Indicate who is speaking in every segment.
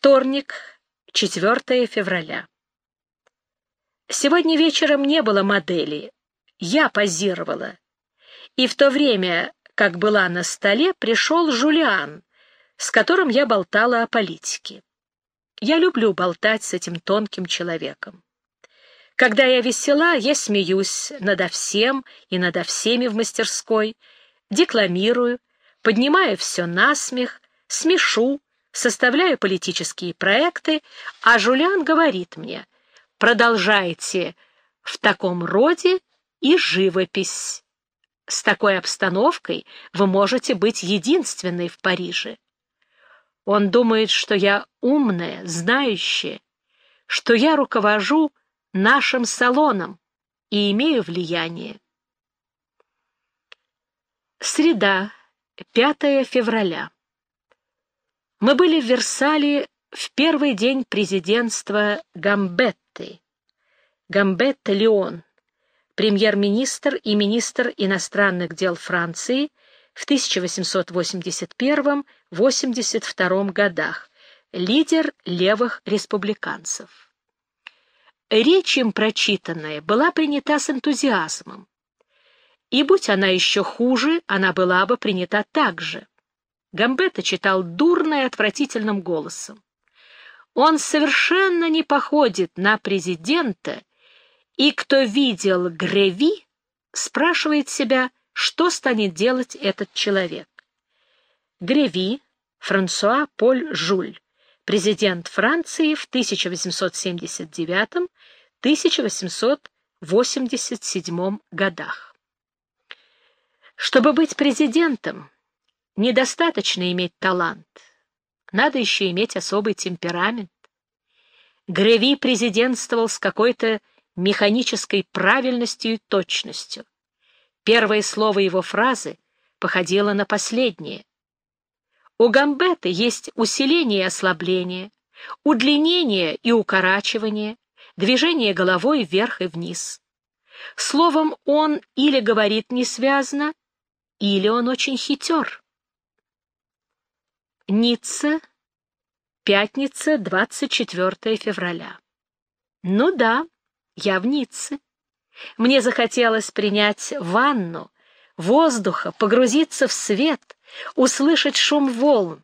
Speaker 1: Вторник, 4 февраля. Сегодня вечером не было модели. Я позировала. И в то время, как была на столе, пришел Жулиан, с которым я болтала о политике. Я люблю болтать с этим тонким человеком. Когда я весела, я смеюсь надо всем и надо всеми в мастерской, декламирую, поднимаю все на смех, смешу, составляю политические проекты, а Жулиан говорит мне, продолжайте в таком роде и живопись. С такой обстановкой вы можете быть единственной в Париже. Он думает, что я умная, знающая, что я руковожу нашим салоном и имею влияние. Среда, 5 февраля. Мы были в Версале в первый день президентства Гамбетты. Гамбетта Леон, премьер-министр и министр иностранных дел Франции в 1881-82 годах, лидер левых республиканцев. Речь им прочитанная была принята с энтузиазмом. И будь она еще хуже, она была бы принята так же. Гамбета читал дурно и отвратительным голосом. Он совершенно не походит на президента, и кто видел Греви, спрашивает себя, что станет делать этот человек. Греви, Франсуа Поль Жуль, президент Франции в 1879-1887 годах. Чтобы быть президентом, недостаточно иметь талант, надо еще иметь особый темперамент. Греви президентствовал с какой-то механической правильностью и точностью. Первое слово его фразы походило на последнее. У Гамбета есть усиление и ослабление, удлинение и укорачивание, движение головой вверх и вниз. Словом, он или говорит несвязно, или он очень хитер. Ницца, пятница, 24 февраля. Ну да, я в Ницце. Мне захотелось принять ванну, воздуха, погрузиться в свет, услышать шум волн.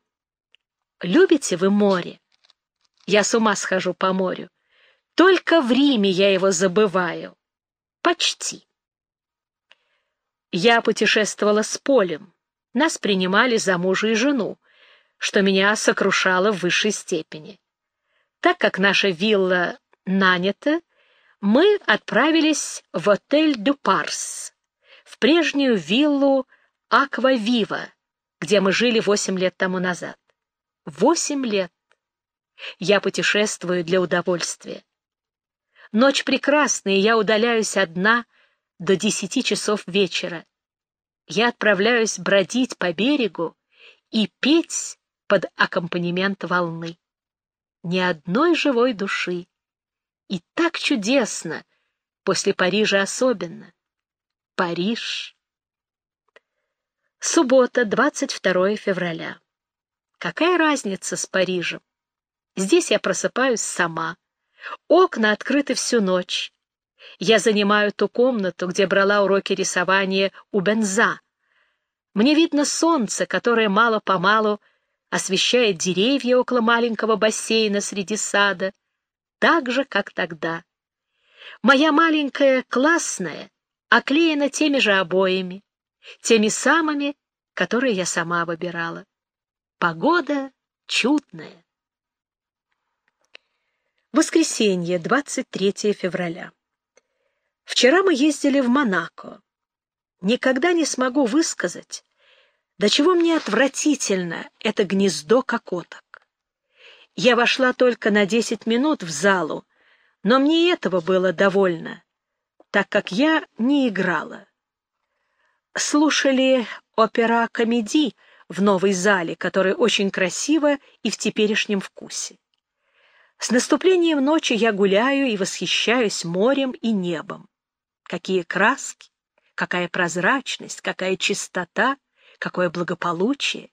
Speaker 1: Любите вы море? Я с ума схожу по морю. Только в Риме я его забываю. Почти. Я путешествовала с Полем. Нас принимали за мужа и жену что меня сокрушало в высшей степени. Так как наша вилла нанята, мы отправились в отель «Дю Парс», в прежнюю виллу «Аквавива», где мы жили восемь лет тому назад. Восемь лет. Я путешествую для удовольствия. Ночь прекрасная, я удаляюсь одна до десяти часов вечера. Я отправляюсь бродить по берегу и петь под аккомпанемент волны. Ни одной живой души. И так чудесно, после Парижа особенно. Париж. Суббота, 22 февраля. Какая разница с Парижем? Здесь я просыпаюсь сама. Окна открыты всю ночь. Я занимаю ту комнату, где брала уроки рисования у Бенза. Мне видно солнце, которое мало-помалу освещает деревья около маленького бассейна среди сада, так же, как тогда. Моя маленькая классная оклеена теми же обоями, теми самыми, которые я сама выбирала. Погода чудная. Воскресенье, 23 февраля. Вчера мы ездили в Монако. Никогда не смогу высказать, до чего мне отвратительно это гнездо кокоток. Я вошла только на десять минут в залу, но мне этого было довольно, так как я не играла. Слушали опера-комедий в новой зале, которая очень красива и в теперешнем вкусе. С наступлением ночи я гуляю и восхищаюсь морем и небом. Какие краски, какая прозрачность, какая чистота, какое благополучие!